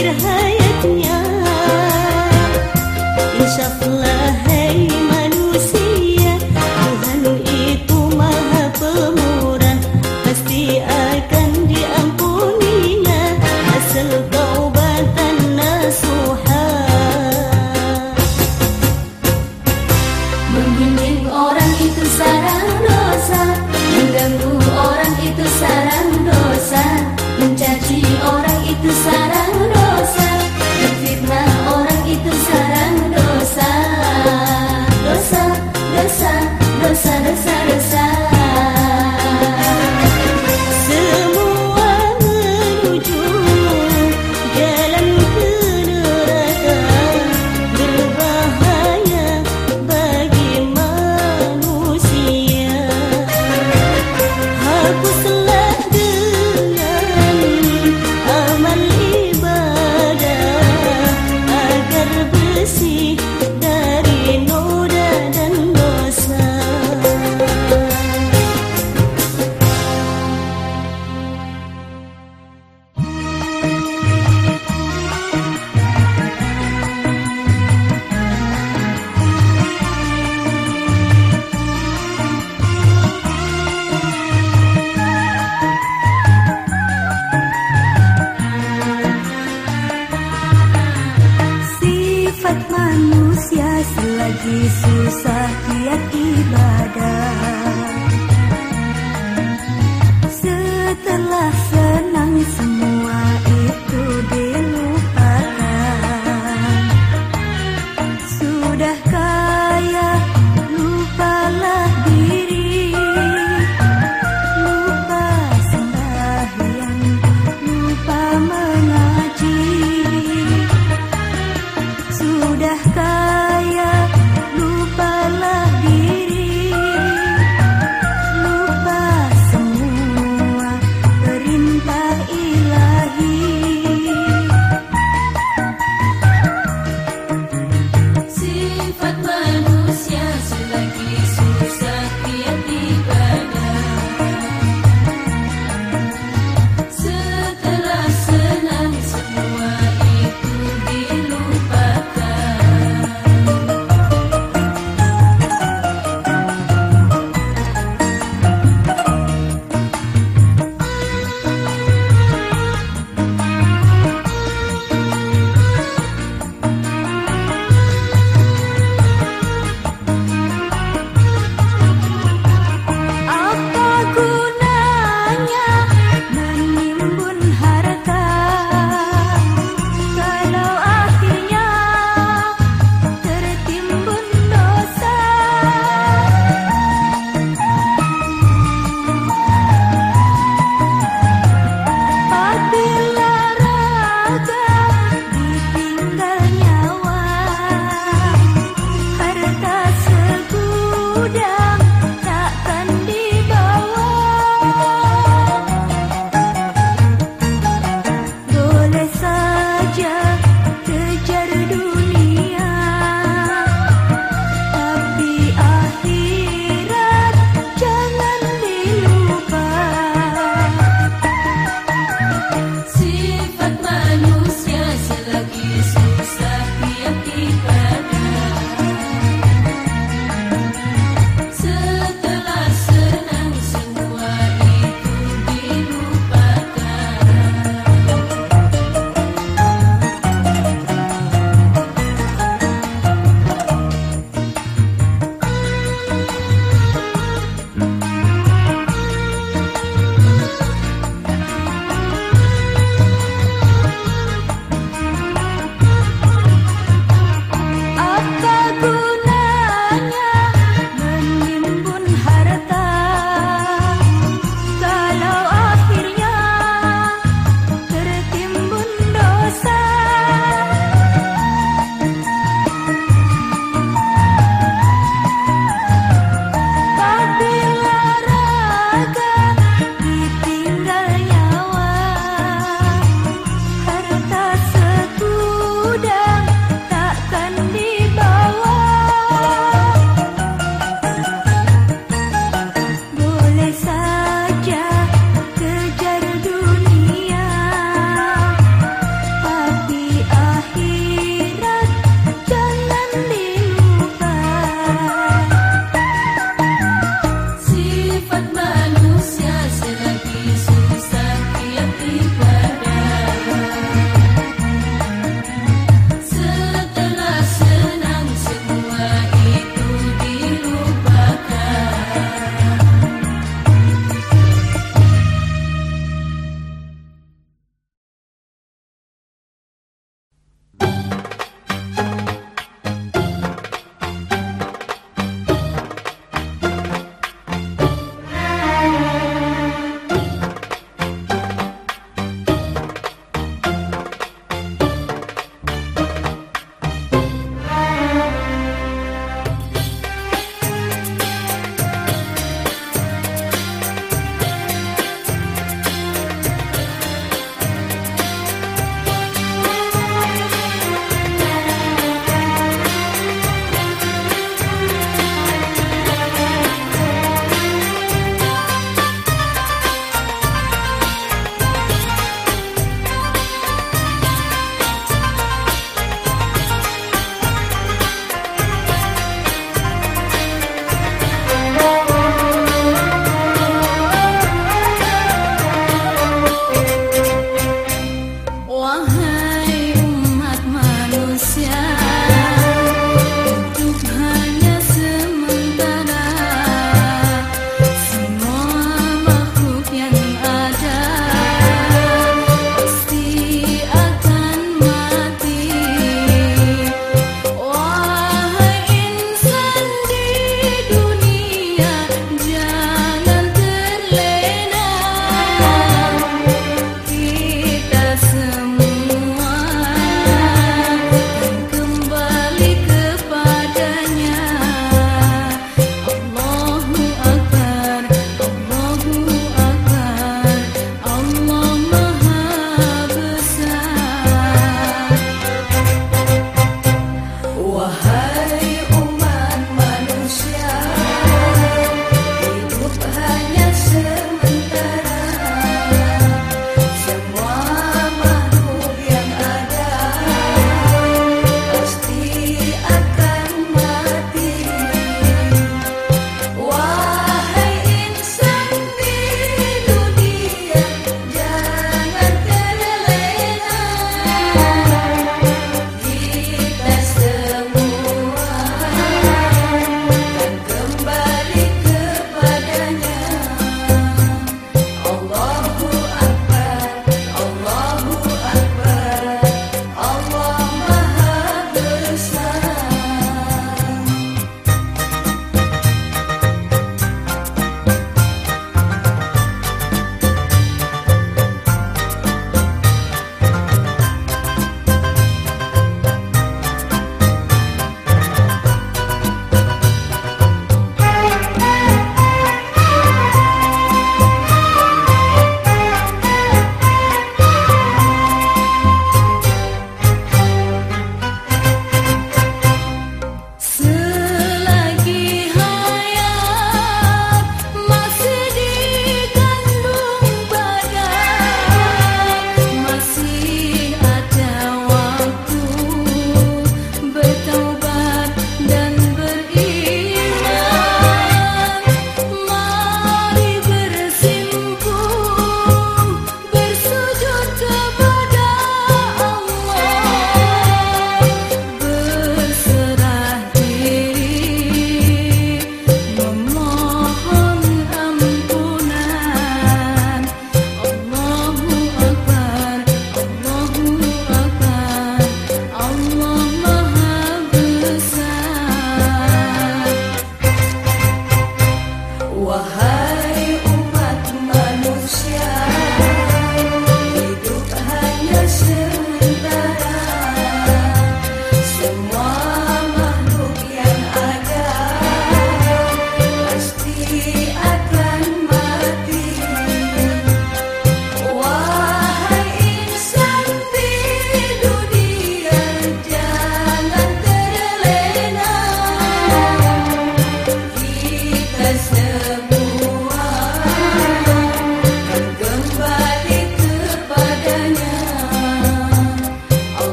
akhir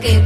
que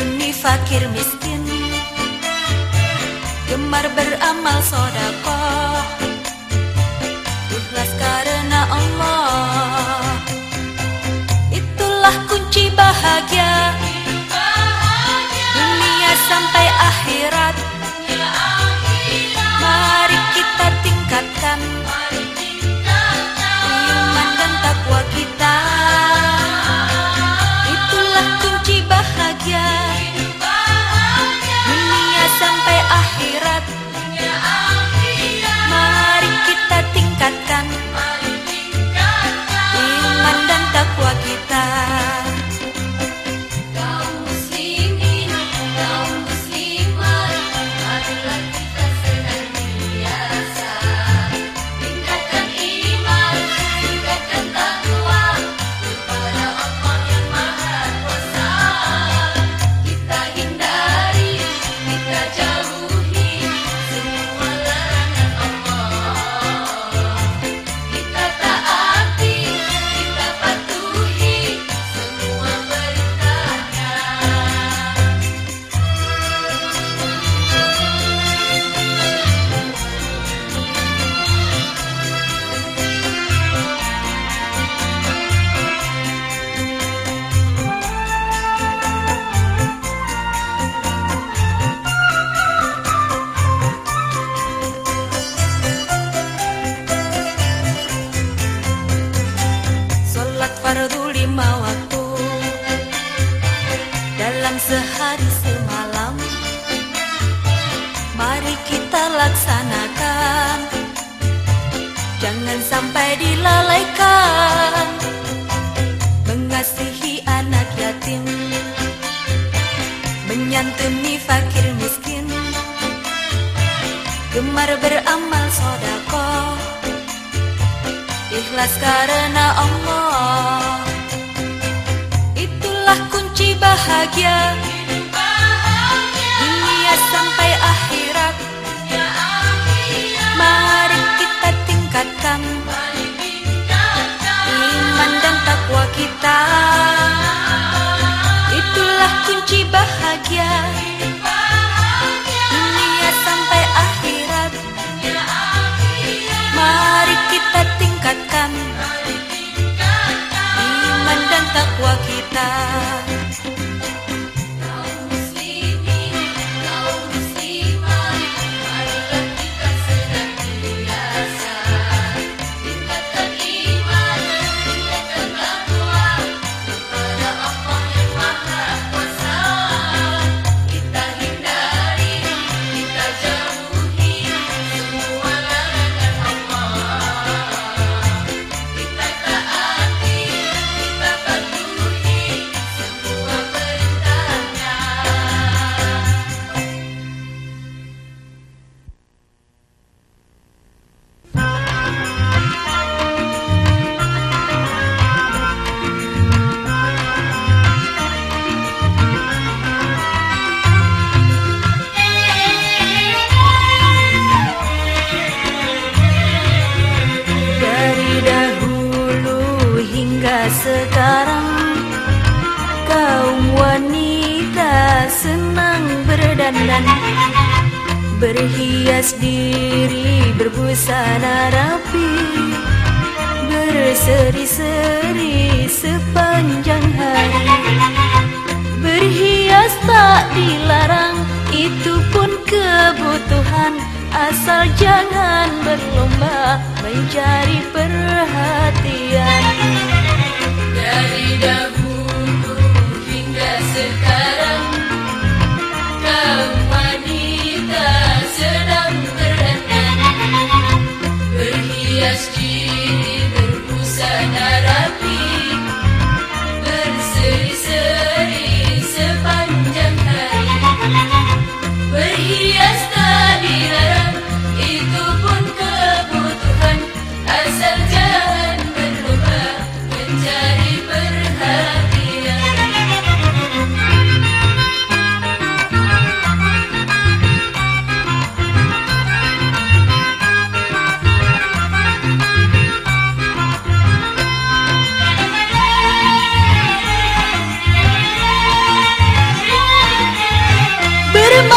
Demi fakir miskin. Gemar beramal sodakoh. Ikhlas karena Allah. Itulah kunci bahagia. Dunia sampai akhir.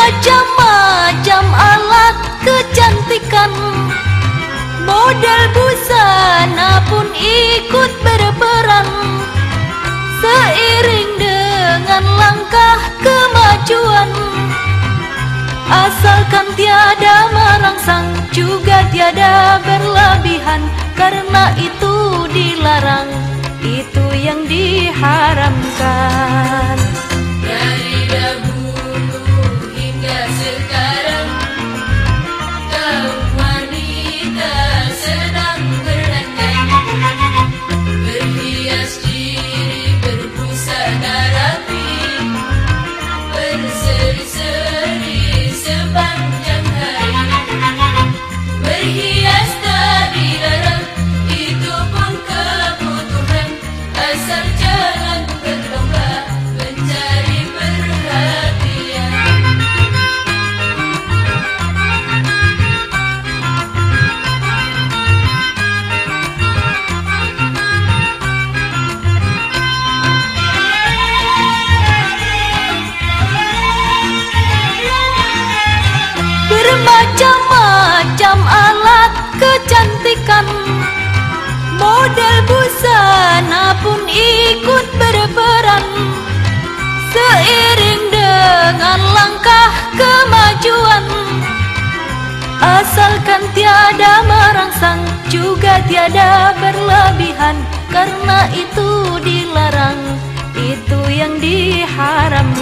macam-macam alat kecantikan. Model busana pun ikut berperan. Seiring dengan langkah kemajuan. Asalkan tiada merangsang juga tiada berlebihan. Karena itu dilarang, itu yang diharamkan. Asalkan tiada merangsang Juga tiada berlebihan Karena itu dilarang Itu yang diharamkan.